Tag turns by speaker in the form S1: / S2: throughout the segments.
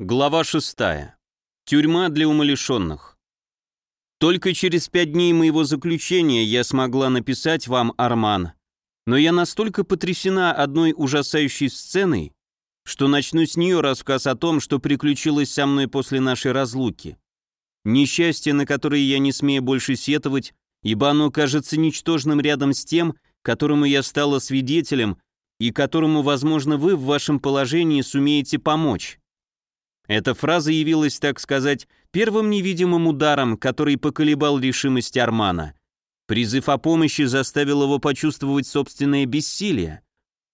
S1: Глава 6. Тюрьма для умалишенных. Только через пять дней моего заключения я смогла написать вам, Арман, но я настолько потрясена одной ужасающей сценой, что начну с нее рассказ о том, что приключилось со мной после нашей разлуки. Несчастье, на которое я не смею больше сетовать, ибо оно кажется ничтожным рядом с тем, которому я стала свидетелем и которому, возможно, вы в вашем положении сумеете помочь. Эта фраза явилась, так сказать, первым невидимым ударом, который поколебал решимость Армана. Призыв о помощи заставил его почувствовать собственное бессилие.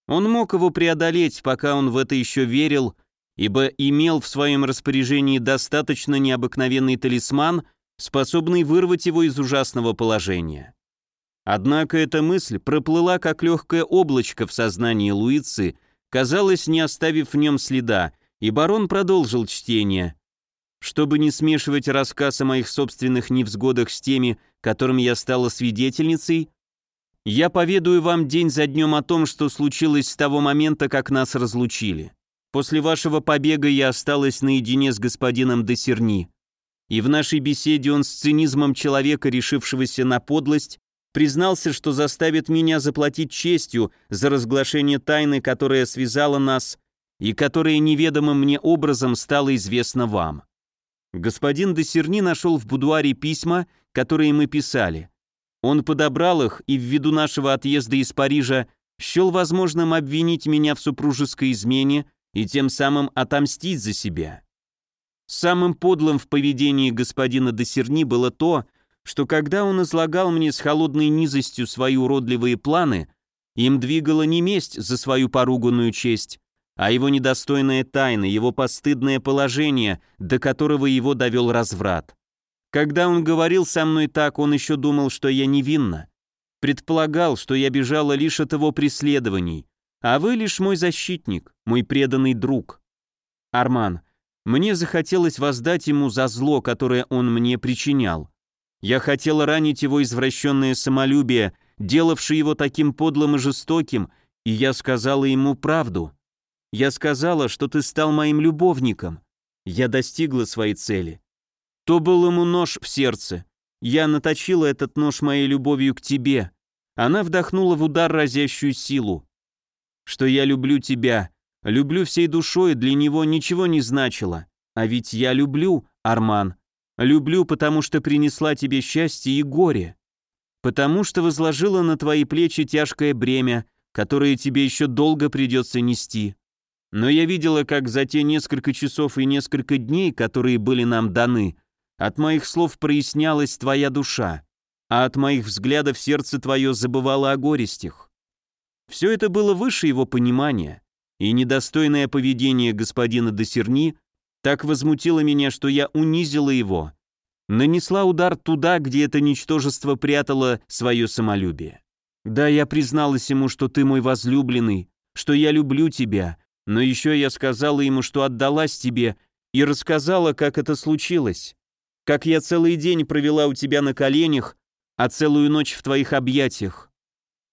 S1: Он мог его преодолеть, пока он в это еще верил, ибо имел в своем распоряжении достаточно необыкновенный талисман, способный вырвать его из ужасного положения. Однако эта мысль проплыла как легкое облачко в сознании Луицы, казалось, не оставив в нем следа, и барон продолжил чтение. Чтобы не смешивать рассказ о моих собственных невзгодах с теми, которым я стала свидетельницей, я поведаю вам день за днем о том, что случилось с того момента, как нас разлучили. После вашего побега я осталась наедине с господином Десерни, и в нашей беседе он с цинизмом человека, решившегося на подлость, признался, что заставит меня заплатить честью за разглашение тайны, которая связала нас и которое неведомым мне образом стало известно вам. Господин Десерни нашел в будуаре письма, которые мы писали. Он подобрал их и ввиду нашего отъезда из Парижа счел возможным обвинить меня в супружеской измене и тем самым отомстить за себя. Самым подлым в поведении господина Десерни было то, что когда он излагал мне с холодной низостью свои уродливые планы, им двигала не месть за свою поруганную честь, а его недостойная тайна, его постыдное положение, до которого его довел разврат. Когда он говорил со мной так, он еще думал, что я невинна. Предполагал, что я бежала лишь от его преследований, а вы лишь мой защитник, мой преданный друг. Арман, мне захотелось воздать ему за зло, которое он мне причинял. Я хотела ранить его извращенное самолюбие, делавшее его таким подлым и жестоким, и я сказала ему правду. Я сказала, что ты стал моим любовником. Я достигла своей цели. То был ему нож в сердце. Я наточила этот нож моей любовью к тебе. Она вдохнула в удар разящую силу. Что я люблю тебя, люблю всей душой, для него ничего не значило. А ведь я люблю, Арман. Люблю, потому что принесла тебе счастье и горе. Потому что возложила на твои плечи тяжкое бремя, которое тебе еще долго придется нести. Но я видела, как за те несколько часов и несколько дней, которые были нам даны, от моих слов прояснялась твоя душа, а от моих взглядов сердце твое забывало о горестях. Все это было выше его понимания, и недостойное поведение господина Досерни так возмутило меня, что я унизила его, нанесла удар туда, где это ничтожество прятало свое самолюбие. Да, я призналась ему, что ты мой возлюбленный, что я люблю тебя, но еще я сказала ему, что отдалась тебе, и рассказала, как это случилось. Как я целый день провела у тебя на коленях, а целую ночь в твоих объятиях.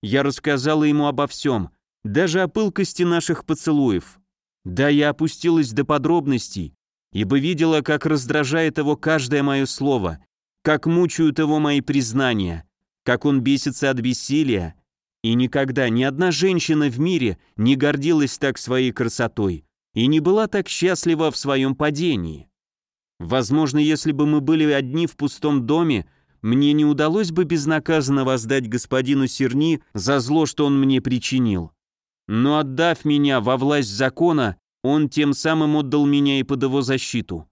S1: Я рассказала ему обо всем, даже о пылкости наших поцелуев. Да, я опустилась до подробностей, ибо видела, как раздражает его каждое мое слово, как мучают его мои признания, как он бесится от бессилия, и никогда ни одна женщина в мире не гордилась так своей красотой и не была так счастлива в своем падении. Возможно, если бы мы были одни в пустом доме, мне не удалось бы безнаказанно воздать господину Серни за зло, что он мне причинил. Но отдав меня во власть закона, он тем самым отдал меня и под его защиту.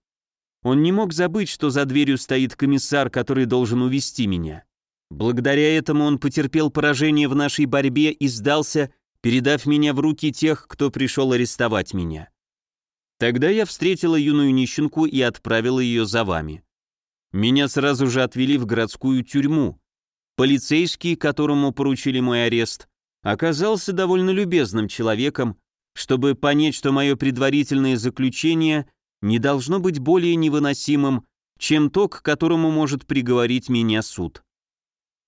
S1: Он не мог забыть, что за дверью стоит комиссар, который должен увести меня. Благодаря этому он потерпел поражение в нашей борьбе и сдался, передав меня в руки тех, кто пришел арестовать меня. Тогда я встретила юную нищенку и отправила ее за вами. Меня сразу же отвели в городскую тюрьму. Полицейский, которому поручили мой арест, оказался довольно любезным человеком, чтобы понять, что мое предварительное заключение не должно быть более невыносимым, чем то, к которому может приговорить меня суд.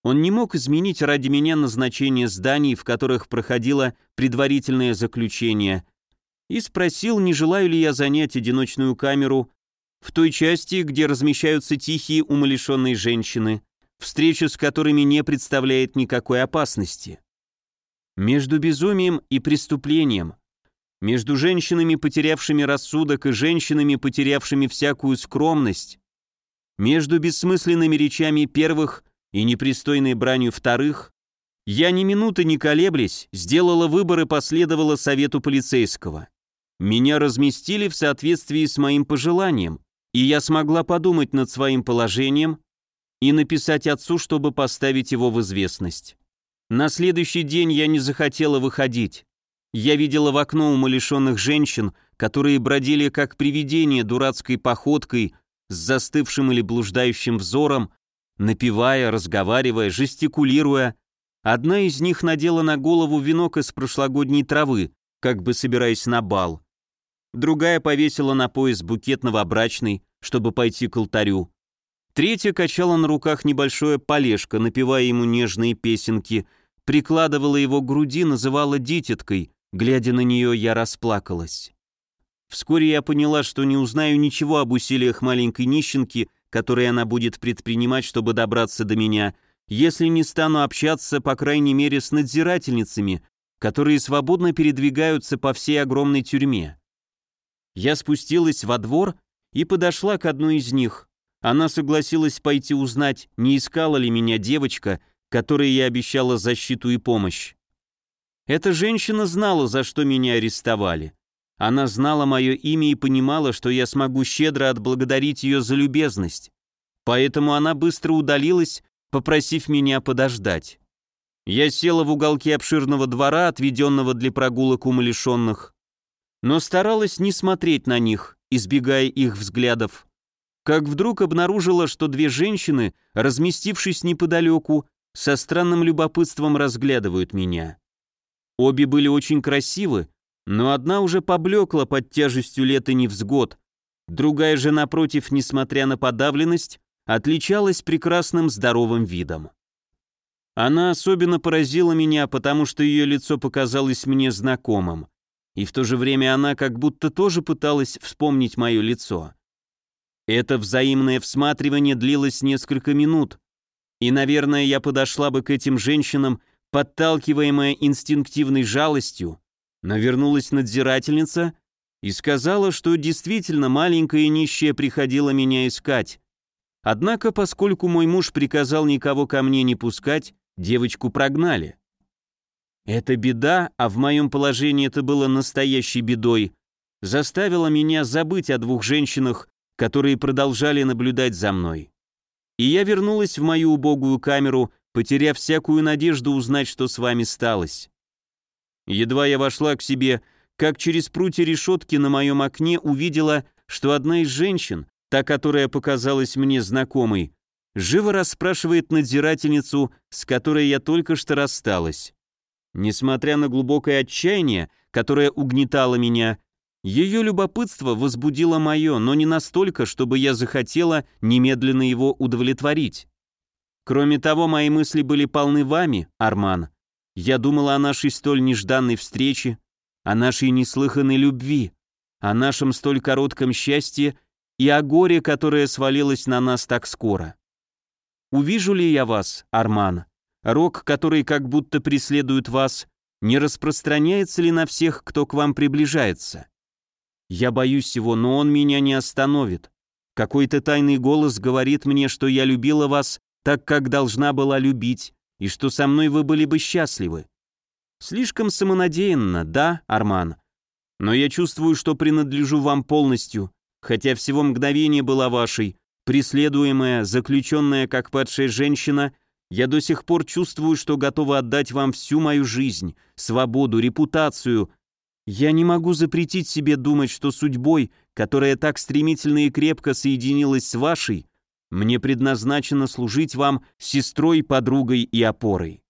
S1: Он не мог изменить ради меня назначение зданий, в которых проходило предварительное заключение, и спросил, не желаю ли я занять одиночную камеру в той части, где размещаются тихие умалишенные женщины, встреча с которыми не представляет никакой опасности. Между безумием и преступлением, между женщинами, потерявшими рассудок, и женщинами, потерявшими всякую скромность, между бессмысленными речами первых и непристойной бранью вторых, я ни минуты не колеблясь, сделала выбор и последовала совету полицейского. Меня разместили в соответствии с моим пожеланием, и я смогла подумать над своим положением и написать отцу, чтобы поставить его в известность. На следующий день я не захотела выходить. Я видела в окно умалишенных женщин, которые бродили как привидения дурацкой походкой, с застывшим или блуждающим взором, напевая, разговаривая, жестикулируя. Одна из них надела на голову венок из прошлогодней травы, как бы собираясь на бал. Другая повесила на пояс букет новобрачный, чтобы пойти к алтарю. Третья качала на руках небольшое полежко, напевая ему нежные песенки, прикладывала его к груди, называла дитяткой, глядя на нее, я расплакалась. Вскоре я поняла, что не узнаю ничего об усилиях маленькой нищенки, которые она будет предпринимать, чтобы добраться до меня, если не стану общаться, по крайней мере, с надзирательницами, которые свободно передвигаются по всей огромной тюрьме. Я спустилась во двор и подошла к одной из них. Она согласилась пойти узнать, не искала ли меня девочка, которой я обещала защиту и помощь. Эта женщина знала, за что меня арестовали. Она знала мое имя и понимала, что я смогу щедро отблагодарить ее за любезность. Поэтому она быстро удалилась, попросив меня подождать. Я села в уголке обширного двора, отведенного для прогулок умалишенных, но старалась не смотреть на них, избегая их взглядов. Как вдруг обнаружила, что две женщины, разместившись неподалеку, со странным любопытством разглядывают меня. Обе были очень красивы, но одна уже поблекла под тяжестью лет и невзгод, другая же, напротив, несмотря на подавленность, отличалась прекрасным здоровым видом. Она особенно поразила меня, потому что ее лицо показалось мне знакомым и в то же время она как будто тоже пыталась вспомнить мое лицо. Это взаимное всматривание длилось несколько минут, и, наверное, я подошла бы к этим женщинам, подталкиваемая инстинктивной жалостью, но вернулась надзирательница и сказала, что действительно маленькая нищая приходила меня искать. Однако, поскольку мой муж приказал никого ко мне не пускать, девочку прогнали. Эта беда, а в моем положении это было настоящей бедой, заставила меня забыть о двух женщинах, которые продолжали наблюдать за мной. И я вернулась в мою убогую камеру, потеряв всякую надежду узнать, что с вами сталось. Едва я вошла к себе, как через прутья решетки на моем окне увидела, что одна из женщин, та, которая показалась мне знакомой, живо расспрашивает надзирательницу, с которой я только что рассталась. Несмотря на глубокое отчаяние, которое угнетало меня, ее любопытство возбудило мое, но не настолько, чтобы я захотела немедленно его удовлетворить. Кроме того, мои мысли были полны вами, Арман. Я думала о нашей столь нежданной встрече, о нашей неслыханной любви, о нашем столь коротком счастье и о горе, которое свалилось на нас так скоро. Увижу ли я вас, Арман? Рок, который как будто преследует вас, не распространяется ли на всех, кто к вам приближается? Я боюсь его, но он меня не остановит. Какой-то тайный голос говорит мне, что я любила вас так, как должна была любить, и что со мной вы были бы счастливы. Слишком самонадеянно, да, Арман? Но я чувствую, что принадлежу вам полностью, хотя всего мгновение была вашей, преследуемая, заключенная как падшая женщина я до сих пор чувствую, что готова отдать вам всю мою жизнь, свободу, репутацию. Я не могу запретить себе думать, что судьбой, которая так стремительно и крепко соединилась с вашей, мне предназначено служить вам сестрой, подругой и опорой.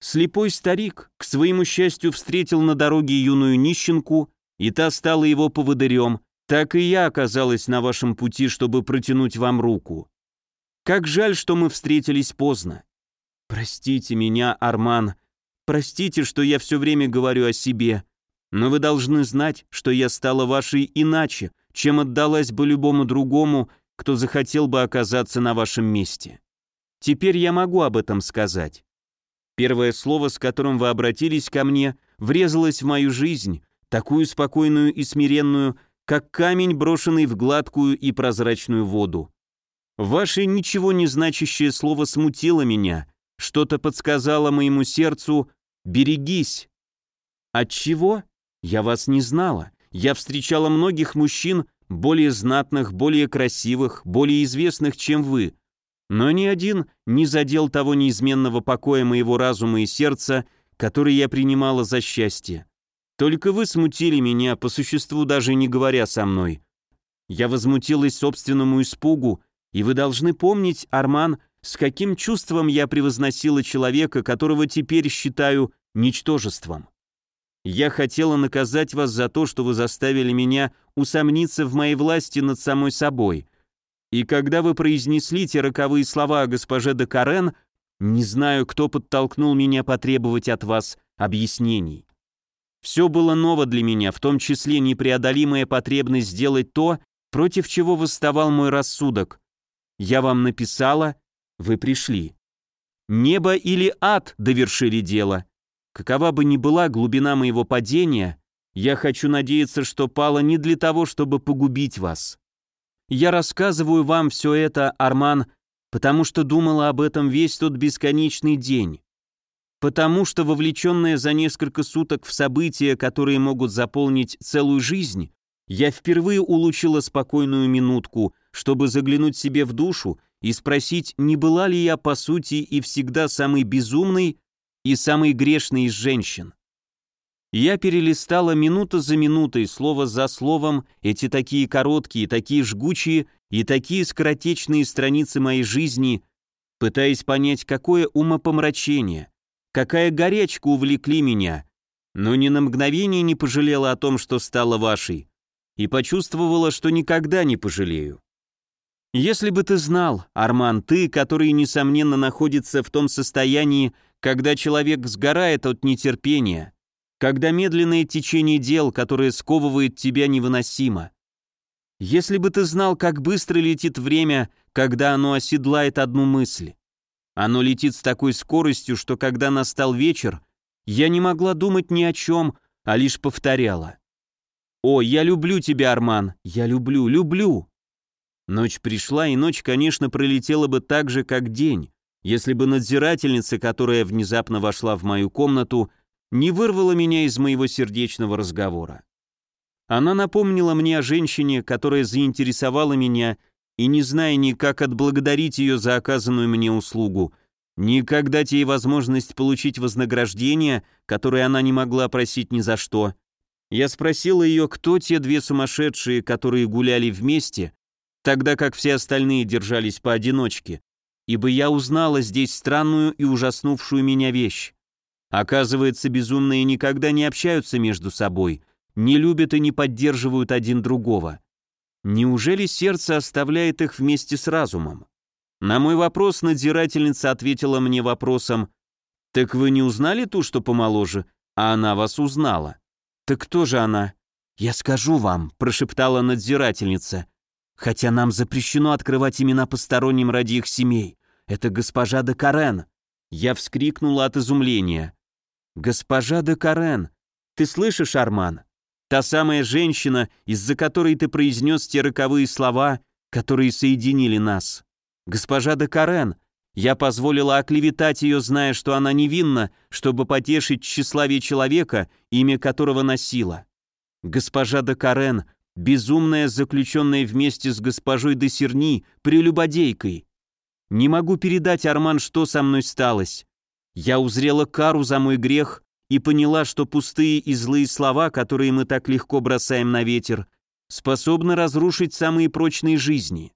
S1: Слепой старик, к своему счастью, встретил на дороге юную нищенку, и та стала его поводырем, так и я оказалась на вашем пути, чтобы протянуть вам руку. Как жаль, что мы встретились поздно. «Простите меня, Арман. Простите, что я все время говорю о себе. Но вы должны знать, что я стала вашей иначе, чем отдалась бы любому другому, кто захотел бы оказаться на вашем месте. Теперь я могу об этом сказать. Первое слово, с которым вы обратились ко мне, врезалось в мою жизнь, такую спокойную и смиренную, как камень, брошенный в гладкую и прозрачную воду. Ваше ничего не значащее слово смутило меня, что-то подсказало моему сердцу «берегись». От чего? Я вас не знала. Я встречала многих мужчин, более знатных, более красивых, более известных, чем вы. Но ни один не задел того неизменного покоя моего разума и сердца, который я принимала за счастье. Только вы смутили меня, по существу даже не говоря со мной. Я возмутилась собственному испугу, и вы должны помнить, Арман, с каким чувством я превозносила человека, которого теперь считаю ничтожеством. Я хотела наказать вас за то, что вы заставили меня усомниться в моей власти над самой собой. И когда вы произнесли те роковые слова о госпоже де Карен, не знаю, кто подтолкнул меня потребовать от вас объяснений. Все было ново для меня, в том числе непреодолимая потребность сделать то, против чего восставал мой рассудок. Я вам написала, вы пришли. Небо или ад довершили дело. Какова бы ни была глубина моего падения, я хочу надеяться, что пало не для того, чтобы погубить вас. Я рассказываю вам все это, Арман, потому что думала об этом весь тот бесконечный день. Потому что, вовлеченная за несколько суток в события, которые могут заполнить целую жизнь, я впервые улучила спокойную минутку, чтобы заглянуть себе в душу и спросить, не была ли я по сути и всегда самой безумной и самый грешный из женщин. Я перелистала минута за минутой, слово за словом, эти такие короткие, такие жгучие и такие скоротечные страницы моей жизни, пытаясь понять, какое умопомрачение, какая горячка увлекли меня, но ни на мгновение не пожалела о том, что стала вашей, и почувствовала, что никогда не пожалею. Если бы ты знал, Арман, ты, который, несомненно, находится в том состоянии, когда человек сгорает от нетерпения, когда медленное течение дел, которое сковывает тебя, невыносимо. Если бы ты знал, как быстро летит время, когда оно оседлает одну мысль. Оно летит с такой скоростью, что когда настал вечер, я не могла думать ни о чем, а лишь повторяла. «О, я люблю тебя, Арман, я люблю, люблю!» Ночь пришла, и ночь, конечно, пролетела бы так же, как день, если бы надзирательница, которая внезапно вошла в мою комнату, не вырвала меня из моего сердечного разговора. Она напомнила мне о женщине, которая заинтересовала меня, и не зная ни как отблагодарить ее за оказанную мне услугу, ни как дать ей возможность получить вознаграждение, которое она не могла просить ни за что, я спросила ее, кто те две сумасшедшие, которые гуляли вместе, тогда как все остальные держались поодиночке, ибо я узнала здесь странную и ужаснувшую меня вещь. Оказывается, безумные никогда не общаются между собой, не любят и не поддерживают один другого. Неужели сердце оставляет их вместе с разумом? На мой вопрос надзирательница ответила мне вопросом «Так вы не узнали ту, что помоложе, а она вас узнала?» «Так кто же она?» «Я скажу вам», — прошептала надзирательница хотя нам запрещено открывать имена посторонним ради их семей. Это госпожа де Карен». Я вскрикнула от изумления. «Госпожа де Карен, ты слышишь, Арман? Та самая женщина, из-за которой ты произнес те роковые слова, которые соединили нас. Госпожа де Карен, я позволила оклеветать ее, зная, что она невинна, чтобы потешить тщеславие человека, имя которого носила. Госпожа де Карен, безумная, заключенная вместе с госпожой де Серни, прелюбодейкой. Не могу передать, Арман, что со мной сталось. Я узрела кару за мой грех и поняла, что пустые и злые слова, которые мы так легко бросаем на ветер, способны разрушить самые прочные жизни.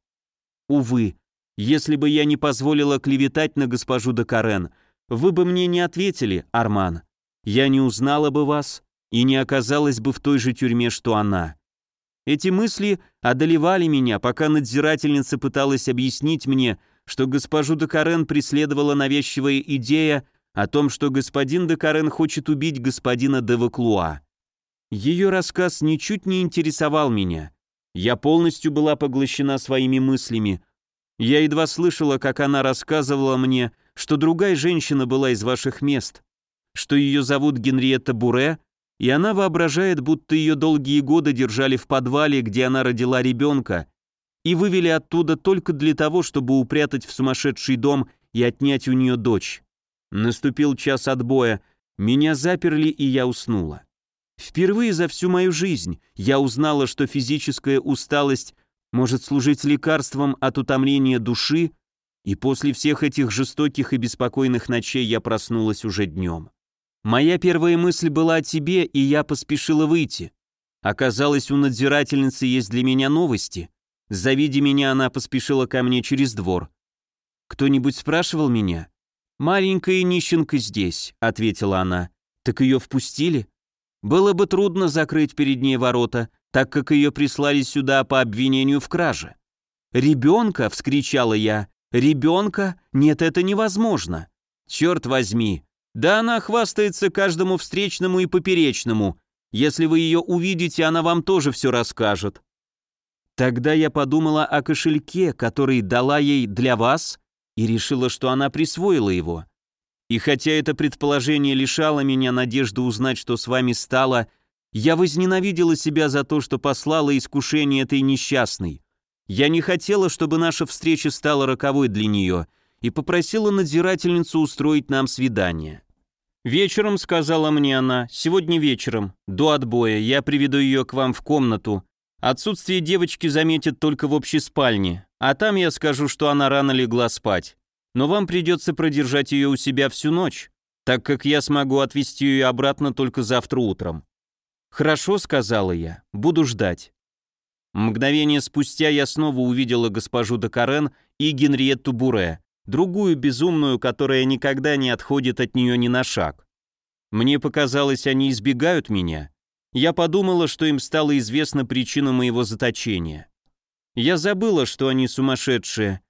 S1: Увы, если бы я не позволила клеветать на госпожу де Карен, вы бы мне не ответили, Арман. Я не узнала бы вас и не оказалась бы в той же тюрьме, что она. Эти мысли одолевали меня, пока надзирательница пыталась объяснить мне, что госпожу де Карен преследовала навязчивая идея о том, что господин де Карен хочет убить господина де Ваклуа. Ее рассказ ничуть не интересовал меня. Я полностью была поглощена своими мыслями. Я едва слышала, как она рассказывала мне, что другая женщина была из ваших мест, что ее зовут Генриетта Буре, и она воображает, будто ее долгие годы держали в подвале, где она родила ребенка, и вывели оттуда только для того, чтобы упрятать в сумасшедший дом и отнять у нее дочь. Наступил час отбоя, меня заперли, и я уснула. Впервые за всю мою жизнь я узнала, что физическая усталость может служить лекарством от утомления души, и после всех этих жестоких и беспокойных ночей я проснулась уже днем. Моя первая мысль была о тебе, и я поспешила выйти. Оказалось, у надзирательницы есть для меня новости. Завидя меня, она поспешила ко мне через двор. «Кто-нибудь спрашивал меня?» «Маленькая нищенка здесь», — ответила она. «Так ее впустили?» «Было бы трудно закрыть перед ней ворота, так как ее прислали сюда по обвинению в краже». «Ребенка!» — вскричала я. «Ребенка? Нет, это невозможно!» «Черт возьми! Да она хвастается каждому встречному и поперечному. Если вы ее увидите, она вам тоже все расскажет». Тогда я подумала о кошельке, который дала ей для вас, и решила, что она присвоила его. И хотя это предположение лишало меня надежды узнать, что с вами стало, я возненавидела себя за то, что послала искушение этой несчастной. Я не хотела, чтобы наша встреча стала роковой для нее, и попросила надзирательницу устроить нам свидание. «Вечером», — сказала мне она, — «сегодня вечером, до отбоя, я приведу ее к вам в комнату. Отсутствие девочки заметят только в общей спальне, а там я скажу, что она рано легла спать. Но вам придется продержать ее у себя всю ночь, так как я смогу отвезти ее обратно только завтра утром». «Хорошо», — сказала я, — «буду ждать». Мгновение спустя я снова увидела госпожу де Карен и Генриетту Буре, другую безумную, которая никогда не отходит от нее ни на шаг. Мне показалось, они избегают меня. Я подумала, что им стало известна причина моего заточения. Я забыла, что они сумасшедшие,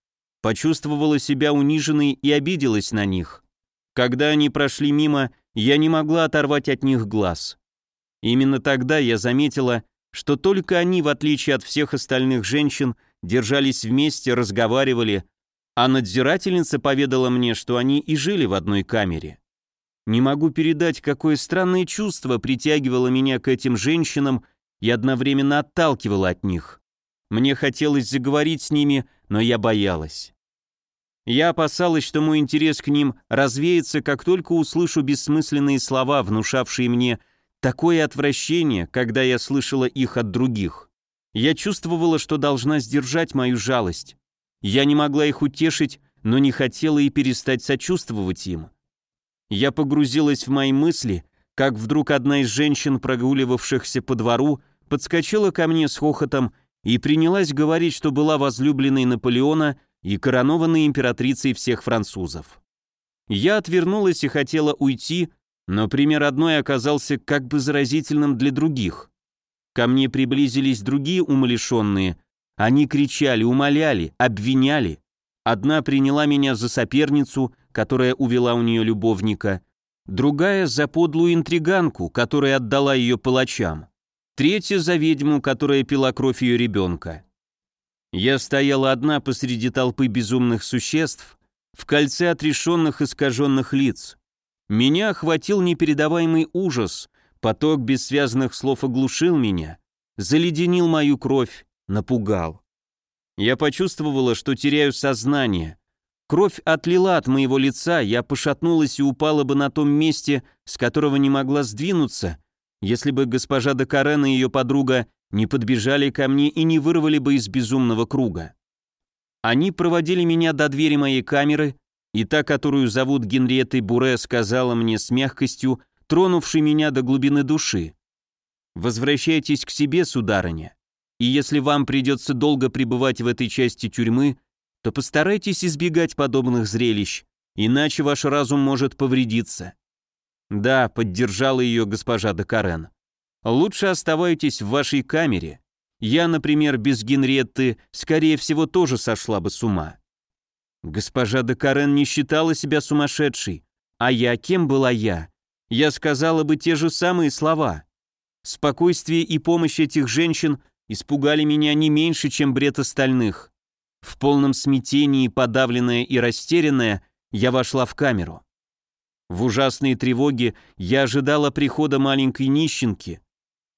S1: почувствовала себя униженной и обиделась на них. Когда они прошли мимо, я не могла оторвать от них глаз. Именно тогда я заметила, что только они, в отличие от всех остальных женщин, держались вместе, разговаривали, а надзирательница поведала мне, что они и жили в одной камере. Не могу передать, какое странное чувство притягивало меня к этим женщинам и одновременно отталкивало от них. Мне хотелось заговорить с ними, но я боялась. Я опасалась, что мой интерес к ним развеется, как только услышу бессмысленные слова, внушавшие мне такое отвращение, когда я слышала их от других. Я чувствовала, что должна сдержать мою жалость. Я не могла их утешить, но не хотела и перестать сочувствовать им. Я погрузилась в мои мысли, как вдруг одна из женщин, прогуливавшихся по двору, подскочила ко мне с хохотом и принялась говорить, что была возлюбленной Наполеона и коронованной императрицей всех французов. Я отвернулась и хотела уйти, но пример одной оказался как бы заразительным для других. Ко мне приблизились другие умалишенные, они кричали, умоляли, обвиняли. Одна приняла меня за соперницу, которая увела у нее любовника, другая за подлую интриганку, которая отдала ее палачам, третья за ведьму, которая пила кровь ее ребенка. Я стояла одна посреди толпы безумных существ, в кольце отрешенных искаженных лиц. Меня охватил непередаваемый ужас, поток бессвязных слов оглушил меня, заледенил мою кровь, напугал. Я почувствовала, что теряю сознание. Кровь отлила от моего лица, я пошатнулась и упала бы на том месте, с которого не могла сдвинуться, если бы госпожа де Карен и ее подруга не подбежали ко мне и не вырвали бы из безумного круга. Они проводили меня до двери моей камеры, и та, которую зовут Генриеттой Буре, сказала мне с мягкостью, тронувшей меня до глубины души. «Возвращайтесь к себе, сударыня. И если вам придется долго пребывать в этой части тюрьмы, то постарайтесь избегать подобных зрелищ, иначе ваш разум может повредиться. Да, поддержала ее госпожа де Карен. Лучше оставайтесь в вашей камере. Я, например, без Генретты, скорее всего, тоже сошла бы с ума. Госпожа де Карен не считала себя сумасшедшей. А я, кем была я? Я сказала бы те же самые слова. Спокойствие и помощь этих женщин испугали меня не меньше, чем бред остальных. В полном смятении, подавленная и растерянная, я вошла в камеру. В ужасной тревоге я ожидала прихода маленькой нищенки.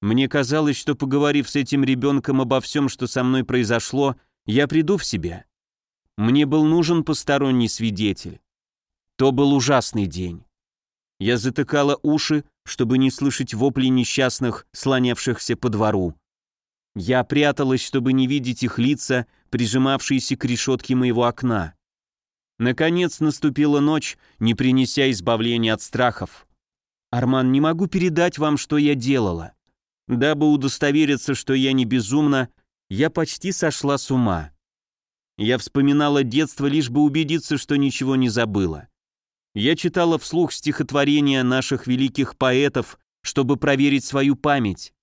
S1: Мне казалось, что поговорив с этим ребенком обо всем, что со мной произошло, я приду в себя. Мне был нужен посторонний свидетель. То был ужасный день. Я затыкала уши, чтобы не слышать вопли несчастных, слонявшихся по двору. Я пряталась, чтобы не видеть их лица, прижимавшиеся к решетке моего окна. Наконец наступила ночь, не принеся избавления от страхов. «Арман, не могу передать вам, что я делала. Дабы удостовериться, что я не безумна, я почти сошла с ума. Я вспоминала детство, лишь бы убедиться, что ничего не забыла. Я читала вслух стихотворения наших великих поэтов, чтобы проверить свою память.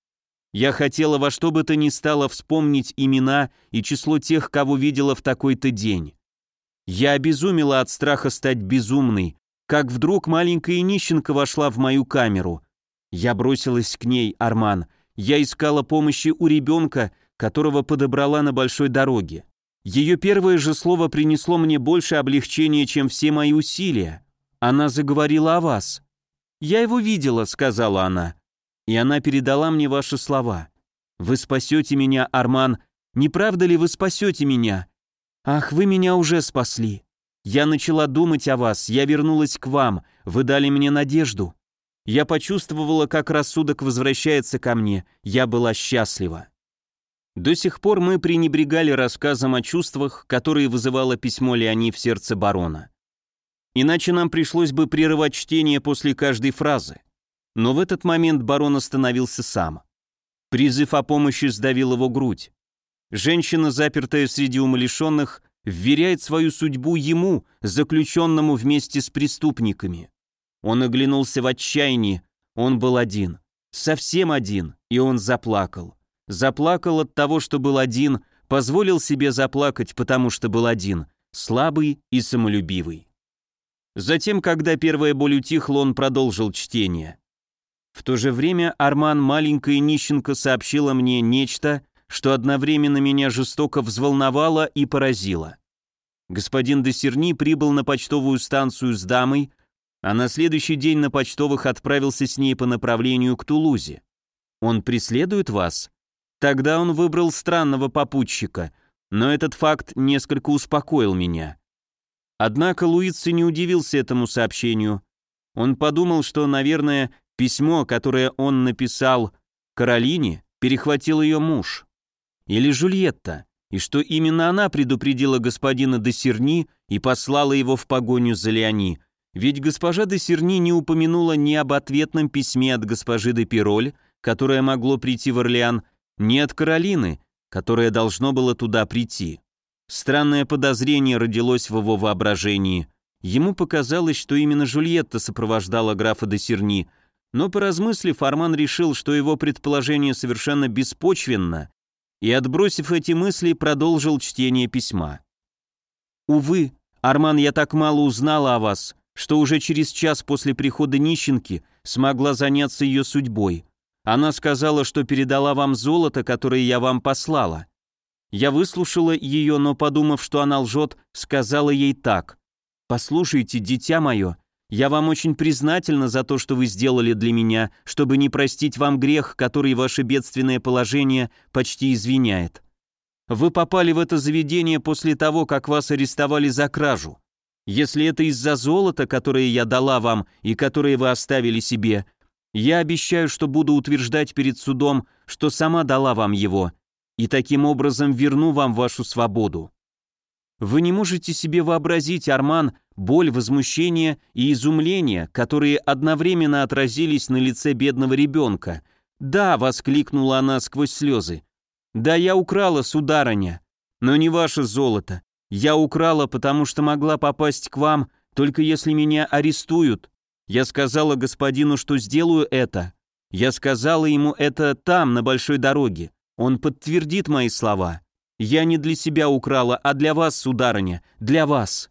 S1: Я хотела во что бы то ни стало вспомнить имена и число тех, кого видела в такой-то день. Я обезумела от страха стать безумной, как вдруг маленькая нищенка вошла в мою камеру. Я бросилась к ней, Арман. Я искала помощи у ребенка, которого подобрала на большой дороге. Ее первое же слово принесло мне больше облегчения, чем все мои усилия. Она заговорила о вас. «Я его видела», — сказала она. «И она передала мне ваши слова. Вы спасете меня, Арман. Не правда ли вы спасете меня? Ах, вы меня уже спасли. Я начала думать о вас, я вернулась к вам, вы дали мне надежду. Я почувствовала, как рассудок возвращается ко мне, я была счастлива». До сих пор мы пренебрегали рассказом о чувствах, которые вызывало письмо Леони в сердце барона. Иначе нам пришлось бы прерывать чтение после каждой фразы. Но в этот момент барон остановился сам. Призыв о помощи сдавил его грудь. Женщина, запертая среди умалишенных, вверяет свою судьбу ему, заключенному вместе с преступниками. Он оглянулся в отчаянии, он был один, совсем один, и он заплакал. Заплакал от того, что был один, позволил себе заплакать, потому что был один, слабый и самолюбивый. Затем, когда первая боль утихла, он продолжил чтение. В то же время Арман, маленькая нищенка, сообщила мне нечто, что одновременно меня жестоко взволновало и поразило. Господин Десерни прибыл на почтовую станцию с дамой, а на следующий день на почтовых отправился с ней по направлению к Тулузе. Он преследует вас? Тогда он выбрал странного попутчика, но этот факт несколько успокоил меня. Однако Луици не удивился этому сообщению. Он подумал, что, наверное, письмо, которое он написал Каролине, перехватил ее муж. Или Жульетта, и что именно она предупредила господина де Серни и послала его в погоню за Леони, ведь госпожа де Серни не упомянула ни об ответном письме от госпожи де Пироль, которое могло прийти в Орлеан, ни от Каролины, которое должно было туда прийти. Странное подозрение родилось в его воображении. Ему показалось, что именно Жульетта сопровождала графа де Серни, но поразмыслив, Арман решил, что его предположение совершенно беспочвенно, и, отбросив эти мысли, продолжил чтение письма. «Увы, Арман, я так мало узнала о вас, что уже через час после прихода нищенки смогла заняться ее судьбой. Она сказала, что передала вам золото, которое я вам послала. Я выслушала ее, но, подумав, что она лжет, сказала ей так. «Послушайте, дитя мое, я вам очень признательна за то, что вы сделали для меня, чтобы не простить вам грех, который ваше бедственное положение почти извиняет. Вы попали в это заведение после того, как вас арестовали за кражу. Если это из-за золота, которое я дала вам и которое вы оставили себе, я обещаю, что буду утверждать перед судом, что сама дала вам его, и таким образом верну вам вашу свободу. Вы не можете себе вообразить, Арман, боль, возмущение и изумление, которые одновременно отразились на лице бедного ребенка. «Да», — воскликнула она сквозь слезы. «Да, я украла, сударыня, но не ваше золото. Я украла, потому что могла попасть к вам, только если меня арестуют. Я сказала господину, что сделаю это. Я сказала ему это там, на большой дороге. Он подтвердит мои слова. Я не для себя украла, а для вас, сударыня, для вас.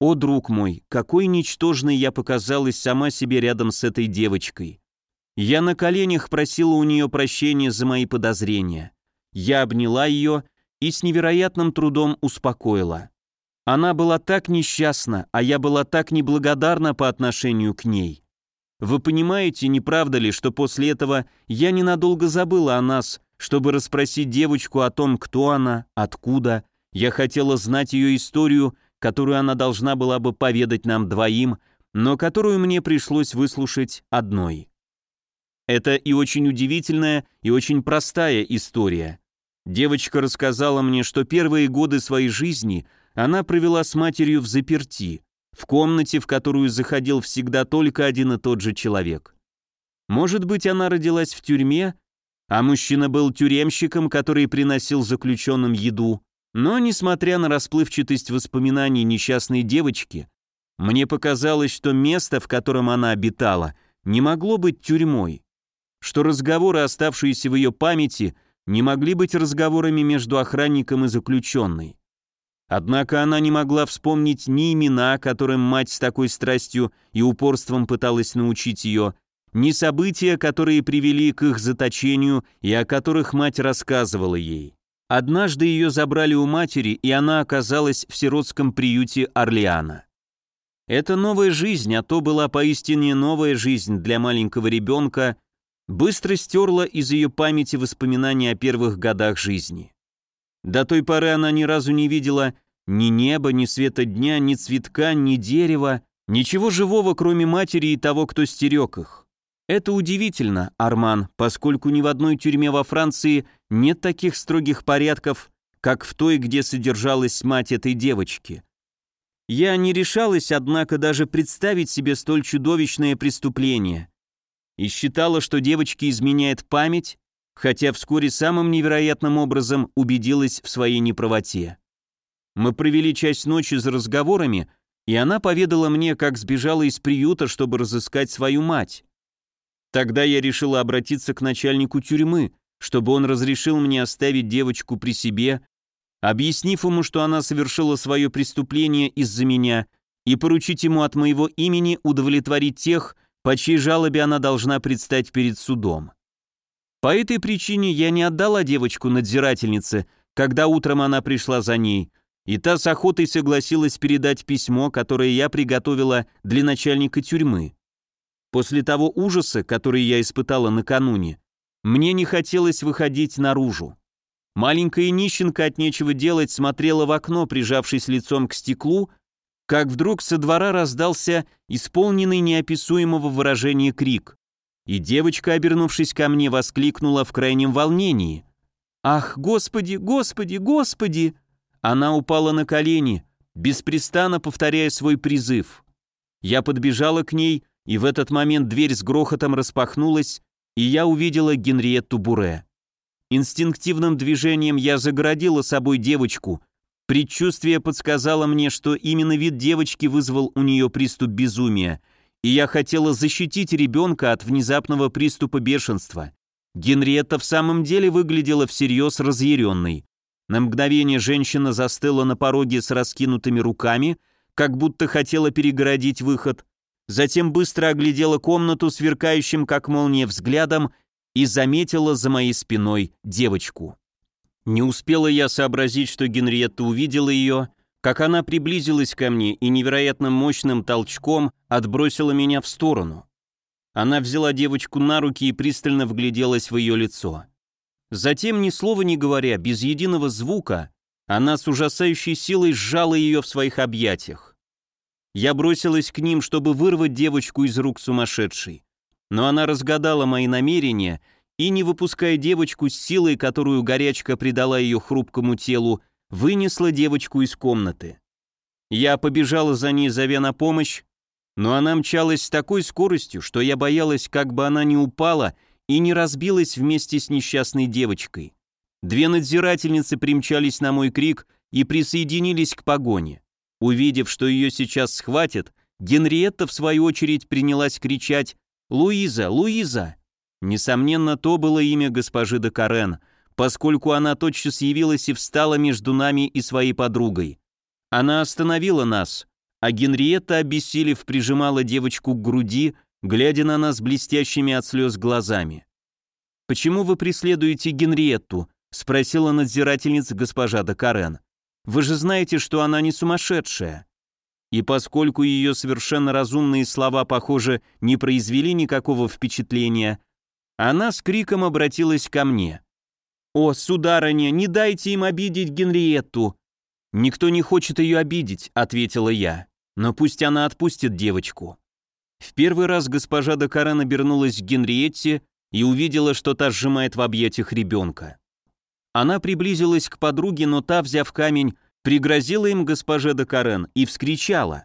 S1: О, друг мой, какой ничтожной я показалась сама себе рядом с этой девочкой. Я на коленях просила у нее прощения за мои подозрения. Я обняла ее и с невероятным трудом успокоила. Она была так несчастна, а я была так неблагодарна по отношению к ней. Вы понимаете, не правда ли, что после этого я ненадолго забыла о нас, чтобы расспросить девочку о том, кто она, откуда. Я хотела знать ее историю, которую она должна была бы поведать нам двоим, но которую мне пришлось выслушать одной. Это и очень удивительная, и очень простая история. Девочка рассказала мне, что первые годы своей жизни она провела с матерью в заперти, в комнате, в которую заходил всегда только один и тот же человек. Может быть, она родилась в тюрьме, а мужчина был тюремщиком, который приносил заключенным еду. Но, несмотря на расплывчатость воспоминаний несчастной девочки, мне показалось, что место, в котором она обитала, не могло быть тюрьмой что разговоры, оставшиеся в ее памяти, не могли быть разговорами между охранником и заключенной. Однако она не могла вспомнить ни имена, которым мать с такой страстью и упорством пыталась научить ее, ни события, которые привели к их заточению и о которых мать рассказывала ей. Однажды ее забрали у матери, и она оказалась в сиротском приюте Орлеана. Это новая жизнь, а то была поистине новая жизнь для маленького ребенка, быстро стерла из ее памяти воспоминания о первых годах жизни. До той поры она ни разу не видела ни неба, ни света дня, ни цветка, ни дерева, ничего живого, кроме матери и того, кто стерег их. Это удивительно, Арман, поскольку ни в одной тюрьме во Франции нет таких строгих порядков, как в той, где содержалась мать этой девочки. Я не решалась, однако, даже представить себе столь чудовищное преступление и считала, что девочке изменяет память, хотя вскоре самым невероятным образом убедилась в своей неправоте. Мы провели часть ночи за разговорами, и она поведала мне, как сбежала из приюта, чтобы разыскать свою мать. Тогда я решила обратиться к начальнику тюрьмы, чтобы он разрешил мне оставить девочку при себе, объяснив ему, что она совершила свое преступление из-за меня, и поручить ему от моего имени удовлетворить тех, по чьей жалобе она должна предстать перед судом. По этой причине я не отдала девочку надзирательнице, когда утром она пришла за ней, и та с охотой согласилась передать письмо, которое я приготовила для начальника тюрьмы. После того ужаса, который я испытала накануне, мне не хотелось выходить наружу. Маленькая нищенка от нечего делать смотрела в окно, прижавшись лицом к стеклу, как вдруг со двора раздался исполненный неописуемого выражения крик, и девочка, обернувшись ко мне, воскликнула в крайнем волнении. «Ах, Господи, Господи, Господи!» Она упала на колени, беспрестанно повторяя свой призыв. Я подбежала к ней, и в этот момент дверь с грохотом распахнулась, и я увидела Генриетту Буре. Инстинктивным движением я загородила собой девочку, Предчувствие подсказало мне, что именно вид девочки вызвал у нее приступ безумия, и я хотела защитить ребенка от внезапного приступа бешенства. Генриетта в самом деле выглядела всерьез разъяренной. На мгновение женщина застыла на пороге с раскинутыми руками, как будто хотела перегородить выход, затем быстро оглядела комнату сверкающим как молния взглядом и заметила за моей спиной девочку. Не успела я сообразить, что Генриетта увидела ее, как она приблизилась ко мне и невероятно мощным толчком отбросила меня в сторону. Она взяла девочку на руки и пристально вгляделась в ее лицо. Затем, ни слова не говоря, без единого звука, она с ужасающей силой сжала ее в своих объятиях. Я бросилась к ним, чтобы вырвать девочку из рук сумасшедшей. Но она разгадала мои намерения и, не выпуская девочку с силой, которую горячка придала ее хрупкому телу, вынесла девочку из комнаты. Я побежала за ней, зовя на помощь, но она мчалась с такой скоростью, что я боялась, как бы она не упала и не разбилась вместе с несчастной девочкой. Две надзирательницы примчались на мой крик и присоединились к погоне. Увидев, что ее сейчас схватят, Генриетта, в свою очередь, принялась кричать «Луиза! Луиза!» Несомненно, то было имя госпожи де Карен, поскольку она тотчас явилась и встала между нами и своей подругой. Она остановила нас, а Генриетта, обессилев, прижимала девочку к груди глядя на нас блестящими от слез глазами. «Почему вы преследуете Генриетту?» — спросила надзирательница госпожа де Карен. «Вы же знаете, что она не сумасшедшая». И поскольку ее совершенно разумные слова, похоже, не произвели никакого впечатления, она с криком обратилась ко мне. «О, сударыня, не дайте им обидеть Генриетту!» «Никто не хочет ее обидеть», — ответила я. «Но пусть она отпустит девочку». В первый раз госпожа де Карен обернулась к Генриетте и увидела, что та сжимает в объятиях ребенка. Она приблизилась к подруге, но та, взяв камень, пригрозила им госпоже де Карен и вскричала.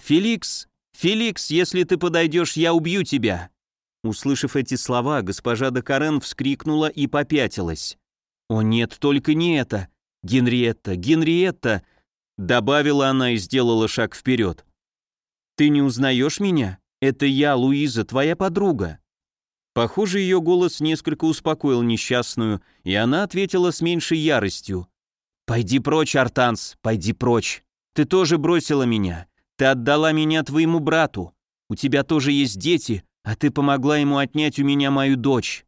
S1: «Феликс, Феликс, если ты подойдешь, я убью тебя!» Услышав эти слова, госпожа де Карен вскрикнула и попятилась. «О нет, только не это! Генриетта, Генриетта!» Добавила она и сделала шаг вперед. «Ты не узнаешь меня? Это я, Луиза, твоя подруга». Похоже, ее голос несколько успокоил несчастную, и она ответила с меньшей яростью. «Пойди прочь, Артанс, пойди прочь. Ты тоже бросила меня. Ты отдала меня твоему брату. У тебя тоже есть дети, а ты помогла ему отнять у меня мою дочь».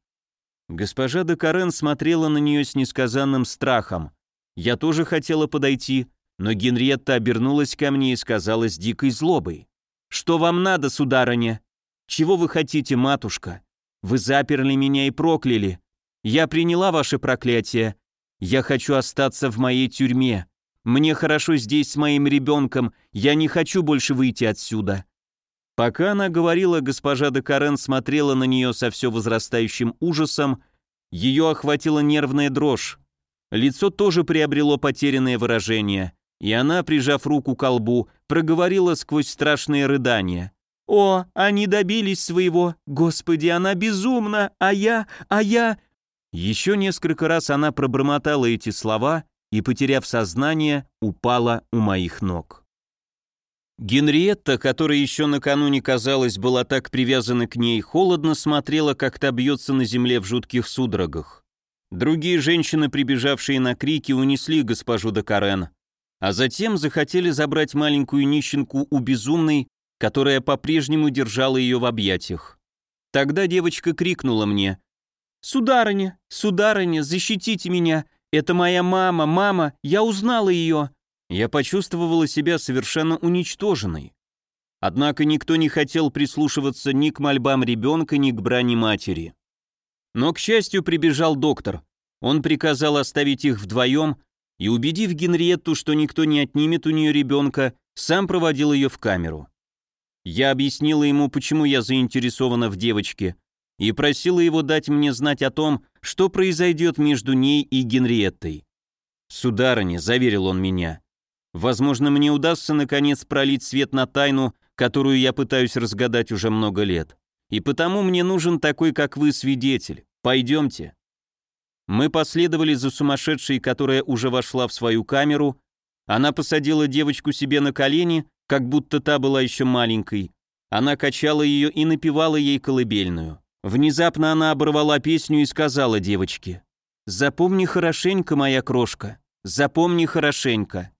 S1: Госпожа де Карен смотрела на нее с несказанным страхом. Я тоже хотела подойти, но Генриетта обернулась ко мне и сказала с дикой злобой. «Что вам надо, сударыня? Чего вы хотите, матушка? Вы заперли меня и прокляли. Я приняла ваше проклятие. Я хочу остаться в моей тюрьме. Мне хорошо здесь с моим ребенком. Я не хочу больше выйти отсюда». Пока она говорила, госпожа де Карен смотрела на нее со все возрастающим ужасом. Ее охватила нервная дрожь. Лицо тоже приобрело потерянное выражение, и она, прижав руку к колбу, проговорила сквозь страшные рыдания. «О, они добились своего! Господи, она безумна! А я, а я...» Еще несколько раз она пробормотала эти слова и, потеряв сознание, упала у моих ног. Генриетта, которая еще накануне, казалось, была так привязана к ней, холодно смотрела, как та бьется на земле в жутких судорогах. Другие женщины, прибежавшие на крики, унесли госпожу де Карен, а затем захотели забрать маленькую нищенку у безумной, которая по-прежнему держала ее в объятиях. Тогда девочка крикнула мне «Сударыня, сударыня, защитите меня! Это моя мама, мама, я узнала ее!» Я почувствовала себя совершенно уничтоженной. Однако никто не хотел прислушиваться ни к мольбам ребенка, ни к брани матери. Но, к счастью, прибежал доктор. Он приказал оставить их вдвоем и, убедив Генриетту, что никто не отнимет у нее ребенка, сам проводил ее в камеру. Я объяснила ему, почему я заинтересована в девочке, и просила его дать мне знать о том, что произойдет между ней и Генриеттой. «Сударыня», — заверил он меня, — «возможно, мне удастся наконец пролить свет на тайну, которую я пытаюсь разгадать уже много лет. И потому мне нужен такой, как вы, свидетель. Пойдемте». Мы последовали за сумасшедшей, которая уже вошла в свою камеру. Она посадила девочку себе на колени как будто та была еще маленькой. Она качала ее и напевала ей колыбельную. Внезапно она оборвала песню и сказала девочке, «Запомни хорошенько, моя крошка, запомни хорошенько.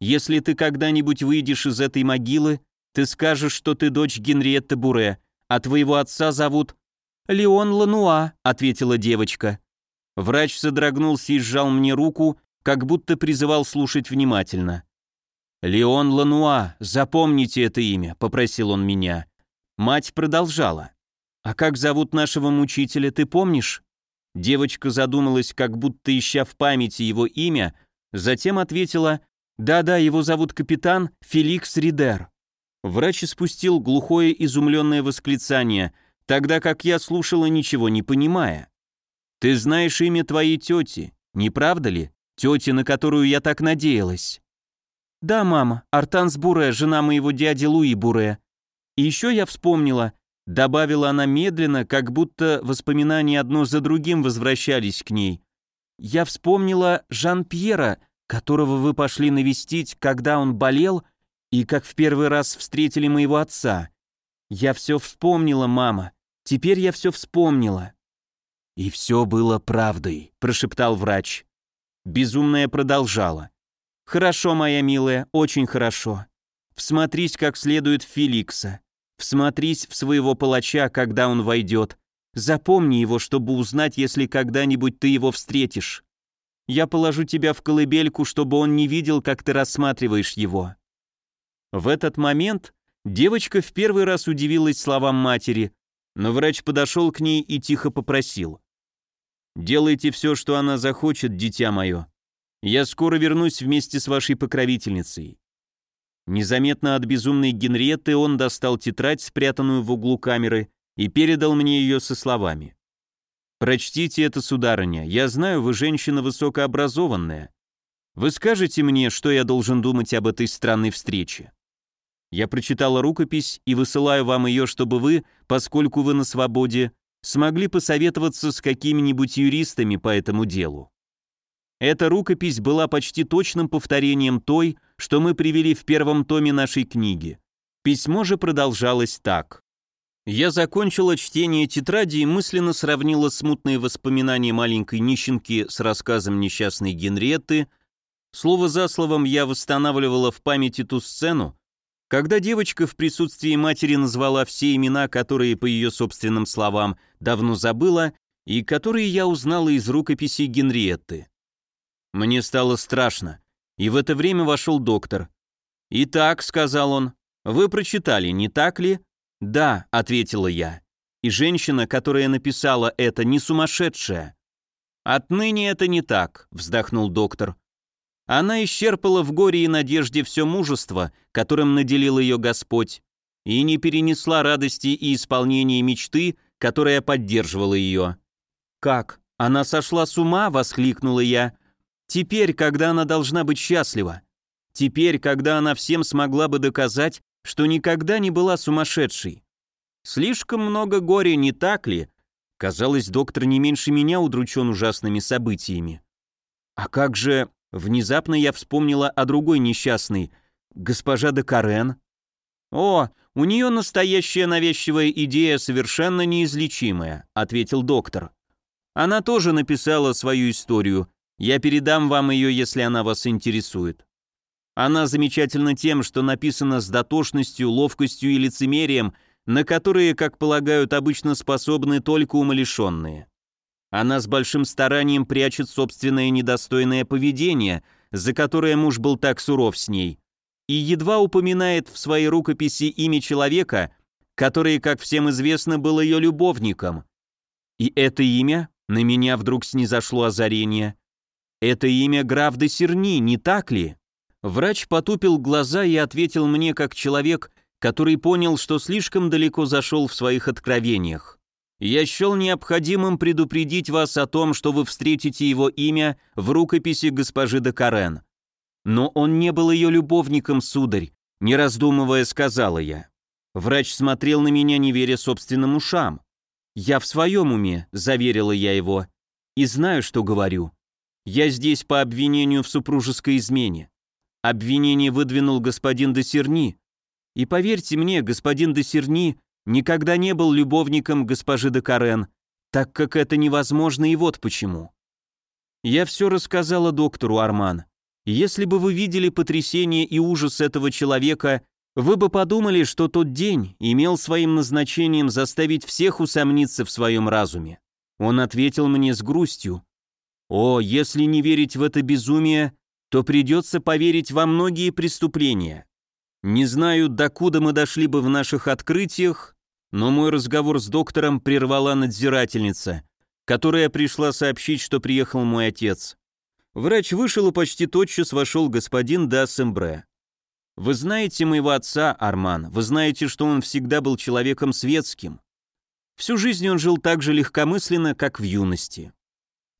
S1: Если ты когда-нибудь выйдешь из этой могилы, ты скажешь, что ты дочь Генриетты Буре, а твоего отца зовут...» «Леон Лануа», — ответила девочка. Врач содрогнулся и сжал мне руку, как будто призывал слушать внимательно. «Леон Лануа, запомните это имя», — попросил он меня. Мать продолжала. «А как зовут нашего мучителя, ты помнишь?» Девочка задумалась, как будто ища в памяти его имя, затем ответила «Да-да, его зовут капитан Феликс Ридер». Врач испустил глухое изумленное восклицание, тогда как я слушала, ничего не понимая. «Ты знаешь имя твоей тети, не правда ли? Тети, на которую я так надеялась». «Да, мама, Артанс Буре, жена моего дяди Луи Буре. И еще я вспомнила», — добавила она медленно, как будто воспоминания одно за другим возвращались к ней. «Я вспомнила Жан-Пьера, которого вы пошли навестить, когда он болел, и как в первый раз встретили моего отца. Я все вспомнила, мама. Теперь я все вспомнила». «И все было правдой», — прошептал врач. Безумная продолжала. «Хорошо, моя милая, очень хорошо. Всмотрись как следует Феликса. Всмотрись в своего палача, когда он войдет. Запомни его, чтобы узнать, если когда-нибудь ты его встретишь. Я положу тебя в колыбельку, чтобы он не видел, как ты рассматриваешь его». В этот момент девочка в первый раз удивилась словам матери, но врач подошел к ней и тихо попросил. «Делайте все, что она захочет, дитя мое. Я скоро вернусь вместе с вашей покровительницей». Незаметно от безумной Генриетты он достал тетрадь, спрятанную в углу камеры, и передал мне ее со словами. «Прочтите это, сударыня. Я знаю, вы женщина высокообразованная. Вы скажете мне, что я должен думать об этой странной встрече?» Я прочитала рукопись и высылаю вам ее, чтобы вы, поскольку вы на свободе, смогли посоветоваться с какими-нибудь юристами по этому делу. Эта рукопись была почти точным повторением той, что мы привели в первом томе нашей книги. Письмо же продолжалось так. Я закончила чтение тетради и мысленно сравнила смутные воспоминания маленькой нищенки с рассказом несчастной Генриетты. Слово за словом я восстанавливала в памяти ту сцену, когда девочка в присутствии матери назвала все имена, которые, по ее собственным словам, давно забыла, и которые я узнала из рукописи Генриетты. Мне стало страшно, и в это время вошел доктор. «Итак», — сказал он, — «вы прочитали, не так ли?» «Да», — ответила я. «И женщина, которая написала это, не сумасшедшая». «Отныне это не так», — вздохнул доктор. Она исчерпала в горе и надежде все мужество, которым наделил ее Господь, и не перенесла радости и исполнения мечты, которая поддерживала ее. «Как? Она сошла с ума?» — воскликнула я. «Теперь, когда она должна быть счастлива. Теперь, когда она всем смогла бы доказать, что никогда не была сумасшедшей. Слишком много горя, не так ли?» Казалось, доктор не меньше меня удручен ужасными событиями. «А как же...» Внезапно я вспомнила о другой несчастной, госпожа де Карен. «О, у нее настоящая навязчивая идея, совершенно неизлечимая», ответил доктор. «Она тоже написала свою историю. Я передам вам ее, если она вас интересует. Она замечательна тем, что написана с дотошностью, ловкостью и лицемерием, на которые, как полагают, обычно способны только умалишенные. Она с большим старанием прячет собственное недостойное поведение, за которое муж был так суров с ней, и едва упоминает в своей рукописи имя человека, который, как всем известно, был ее любовником. И это имя на меня вдруг снизошло озарение. Это имя граф де Серни, не так ли? Врач потупил глаза и ответил мне как человек, который понял, что слишком далеко зашел в своих откровениях. Я счел необходимым предупредить вас о том, что вы встретите его имя в рукописи госпожи де Карен. Но он не был ее любовником, сударь, не раздумывая, сказала я. Врач смотрел на меня, не веря собственным ушам. «Я в своем уме», — заверила я его, — «и знаю, что говорю. Я здесь по обвинению в супружеской измене. Обвинение выдвинул господин де Серни. И поверьте мне, господин де Серни никогда не был любовником госпожи де Карен, так как это невозможно и вот почему. Я все рассказала доктору Арман. Если бы вы видели потрясение и ужас этого человека, вы бы подумали, что тот день имел своим назначением заставить всех усомниться в своем разуме. Он ответил мне с грустью. «О, если не верить в это безумие, то придется поверить во многие преступления. Не знаю, докуда мы дошли бы в наших открытиях, но мой разговор с доктором прервала надзирательница, которая пришла сообщить, что приехал мой отец. Врач вышел и почти тотчас вошел господин Дассембре. «Вы знаете моего отца, Арман, вы знаете, что он всегда был человеком светским. Всю жизнь он жил так же легкомысленно, как в юности.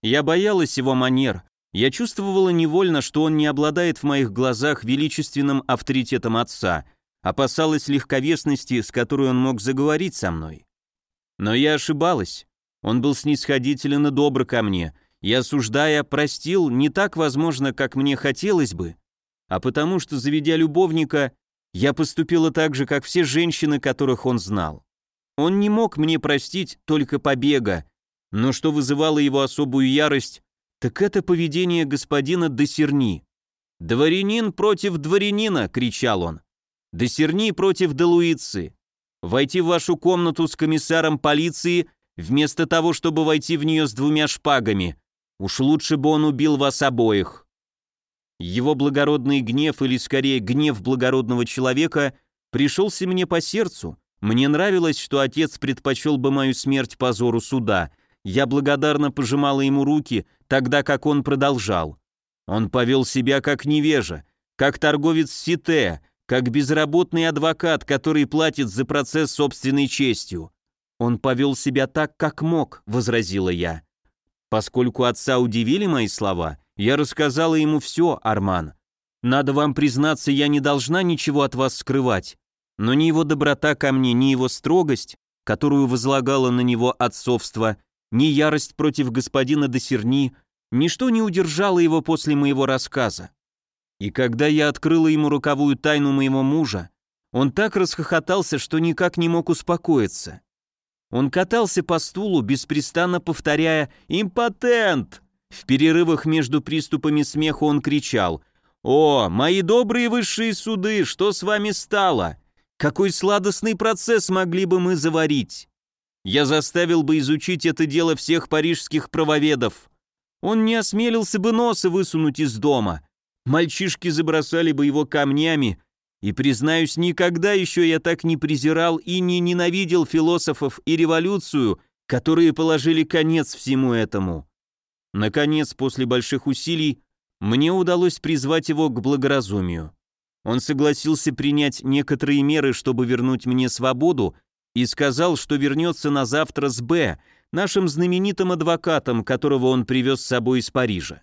S1: Я боялась его манер, я чувствовала невольно, что он не обладает в моих глазах величественным авторитетом отца, опасалась легковесности, с которой он мог заговорить со мной. Но я ошибалась. Он был снисходителен и добр ко мне, и, осуждая, простил не так, возможно, как мне хотелось бы, а потому что, заведя любовника, я поступила так же, как все женщины, которых он знал. Он не мог мне простить только побега, но что вызывало его особую ярость, так это поведение господина Досерни. «Дворянин против дворянина!» — кричал он. «Досерни против Делуицы!» войти в вашу комнату с комиссаром полиции, вместо того, чтобы войти в нее с двумя шпагами. Уж лучше бы он убил вас обоих». Его благородный гнев, или скорее гнев благородного человека, пришелся мне по сердцу. Мне нравилось, что отец предпочел бы мою смерть позору суда. Я благодарно пожимала ему руки, тогда как он продолжал. Он повел себя как невежа, как торговец сите, как безработный адвокат, который платит за процесс собственной честью. Он повел себя так, как мог, возразила я. Поскольку отца удивили мои слова, я рассказала ему все, Арман. Надо вам признаться, я не должна ничего от вас скрывать. Но ни его доброта ко мне, ни его строгость, которую возлагало на него отцовство, ни ярость против господина Досерни, ничто не удержало его после моего рассказа. И когда я открыла ему роковую тайну моего мужа, он так расхохотался, что никак не мог успокоиться. Он катался по стулу, беспрестанно повторяя «Импотент!» В перерывах между приступами смеха он кричал «О, мои добрые высшие суды, что с вами стало? Какой сладостный процесс могли бы мы заварить? Я заставил бы изучить это дело всех парижских правоведов. Он не осмелился бы носа высунуть из дома. Мальчишки забросали бы его камнями, и, признаюсь, никогда еще я так не презирал и не ненавидел философов и революцию, которые положили конец всему этому. Наконец, после больших усилий, мне удалось призвать его к благоразумию. Он согласился принять некоторые меры, чтобы вернуть мне свободу, и сказал, что вернется на завтра с Б, нашим знаменитым адвокатом, которого он привез с собой из Парижа.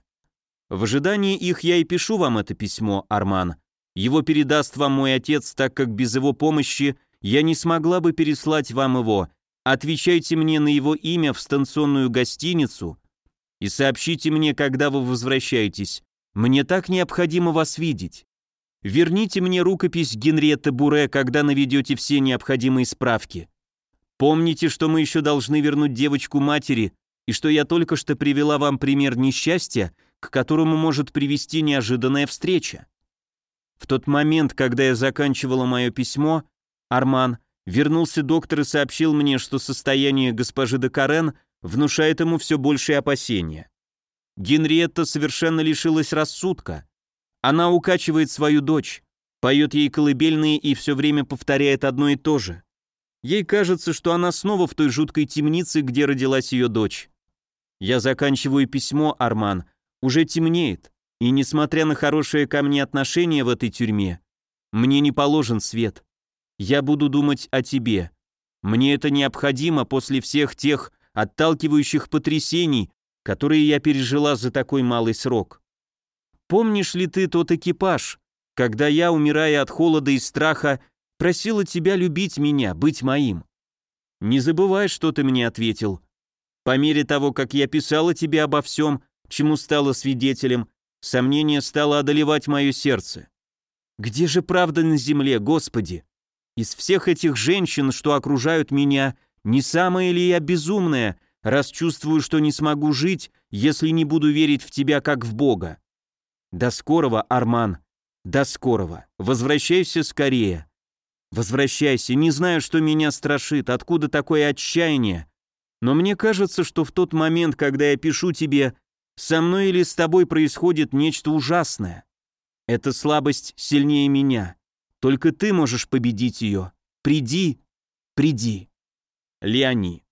S1: В ожидании их я и пишу вам это письмо, Арман. Его передаст вам мой отец, так как без его помощи я не смогла бы переслать вам его. Отвечайте мне на его имя в станционную гостиницу, и сообщите мне, когда вы возвращаетесь. Мне так необходимо вас видеть. Верните мне рукопись Генриетты Буре, когда наведете все необходимые справки. Помните, что мы еще должны вернуть девочку матери, и что я только что привела вам пример несчастья, к которому может привести неожиданная встреча. В тот момент, когда я заканчивала мое письмо, Арман, вернулся доктор и сообщил мне, что состояние госпожи де Карен – внушает ему все большие опасения. Генриетта совершенно лишилась рассудка. Она укачивает свою дочь, поет ей колыбельные и все время повторяет одно и то же. Ей кажется, что она снова в той жуткой темнице, где родилась ее дочь. Я заканчиваю письмо, Арман. Уже темнеет, и несмотря на хорошее ко мне отношение в этой тюрьме, мне не положен свет. Я буду думать о тебе. Мне это необходимо после всех тех отталкивающих потрясений, которые я пережила за такой малый срок. Помнишь ли ты тот экипаж, когда я, умирая от холода и страха, просила тебя любить меня, быть моим? Не забывай, что ты мне ответил. По мере того, как я писала тебе обо всем, чему стала свидетелем, сомнение стало одолевать мое сердце. Где же правда на земле, Господи? Из всех этих женщин, что окружают меня, не самая ли я безумная, раз чувствую, что не смогу жить, если не буду верить в тебя как в Бога? До скорого, Арман. До скорого. Возвращайся скорее. Возвращайся. Не знаю, что меня страшит, откуда такое отчаяние. Но мне кажется, что в тот момент, когда я пишу тебе, со мной или с тобой происходит нечто ужасное. Эта слабость сильнее меня. Только ты можешь победить ее. Приди, приди. Леони.